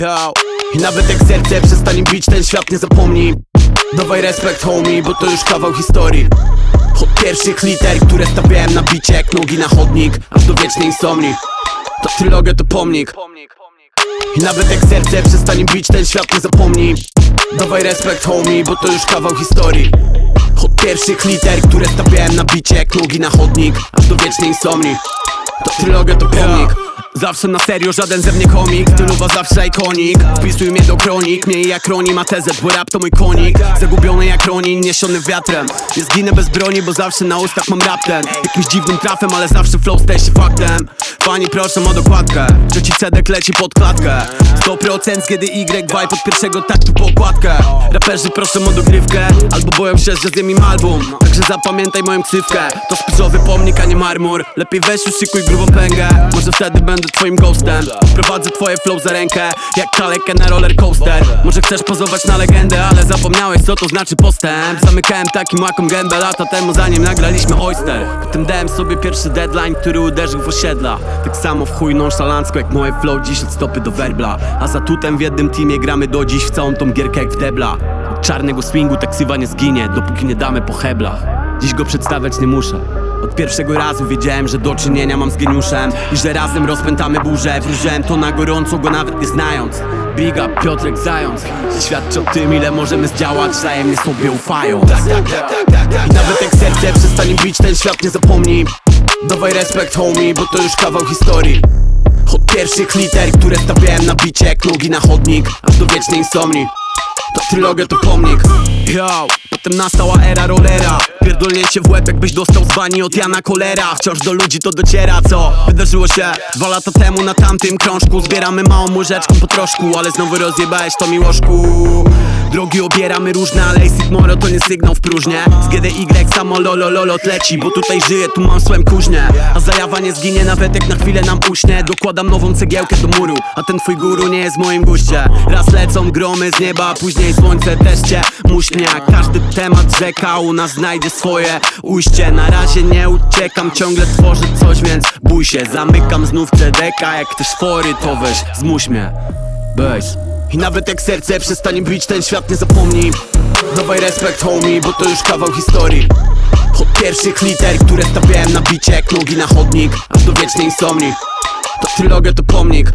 Yo. I nawet jak serce przestanie bić, ten świat nie zapomni. Dawaj respekt homie, bo to już kawał historii. Od pierwszych liter, które stawiałem na bicie jak nogi na chodnik Aż do wiecznej insomni. Ta trylogia to pomnik. I nawet jak serce przestanie bić, ten świat nie zapomni. Dawaj respekt homie, bo to już kawał historii. Od pierwszych liter, które stawiałem na bicie jak nogi na chodnik Aż do wiecznej insomni. Ta trylogia to pomnik Zawsze na serio, żaden ze mnie komik. Stylowa zawsze ikonik. Wpisuj mnie do kronik. Miej jak Roni ma TZ, bo rap to mój konik. Zagubiony jak Ronin, niesiony wiatrem. Nie zginę bez broni, bo zawsze na ustach mam rap ten. Jakimś dziwnym trafem, ale zawsze flow staje się faktem. Fani proszę o dokładkę. Trzeci cedek leci pod klatkę. 100% z GDY, vibe od pierwszego taktu po okładkę Raperzy proszę o dogrywkę Albo boją się, że zjem im album. Także zapamiętaj moją ksywkę. To szpiżowy pomnik, a nie marmur. Lepiej weź już szykuj grubą pęgę. Może wtedy będę twoim ghostem. Prowadzę twoje flow za rękę Jak kalekę na roller coaster. Może chcesz pozować na legendę Ale zapomniałeś co to znaczy postęp. Zamykałem takim łakom gębę lata temu Zanim nagraliśmy Oyster. Potem dałem sobie pierwszy deadline, który uderzył w osiedla. Tak samo w chuj nonszalancko jak moje flow Dziś od stopy do werbla. A za tutem w jednym teamie gramy do dziś W całą tą gierkę jak w debla. Od czarnego swingu taksywa nie zginie Dopóki nie damy po heblach. Dziś go przedstawiać nie muszę od pierwszego razu wiedziałem, że do czynienia mam z geniuszem I że razem rozpętamy burzę. Wróżyłem to na gorąco, go nawet nie znając. Big up Piotrek Zając. Świadczy o tym, ile możemy zdziałać Wzajemnie sobie ufając I nawet jak serce przestanie bić, ten świat nie zapomni. Dawaj respekt homie, bo to już kawał historii. Od pierwszych liter, które stawiałem na bicie Jak nogi na chodnik, aż do wiecznej insomni. Ta trylogia to pomnik. Yo, potem nastała era rollera Pierdolnięcie w łeb jakbyś dostał z bani od Jana Kolera. Wciąż do ludzi to dociera, co? Wydarzyło się Dwa lata temu na tamtym krążku. Zbieramy małą łyżeczką po troszku Ale znowu rozjebałeś to miłoszku. Drogi obieramy różne, ale Acid Moro to nie sygnał w próżnię Z GDY samo lolo lolot leci Bo tutaj żyję, tu mam swoją kuźnię. A zajawa nie zginie nawet jak na chwilę nam uśnie. Dokładam nową cegiełkę do muru A ten twój guru nie jest w moim guście. Raz lecą gromy z nieba, a później słońce też cię muśnie. Każdy temat rzeka u nas znajdzie swoje ujście. Na razie nie uciekam, ciągle tworzę coś, więc bój się. Zamykam znów CDK, jak też fory to weź, zmuś mnie. Bass I nawet jak serce przestanie bić, ten świat nie zapomni. Dawaj respekt homie, bo to już kawał historii. Od pierwszych liter, które stawiałem na bicie jak nogi na chodnik Aż do wiecznej insomni. Ta trylogia to pomnik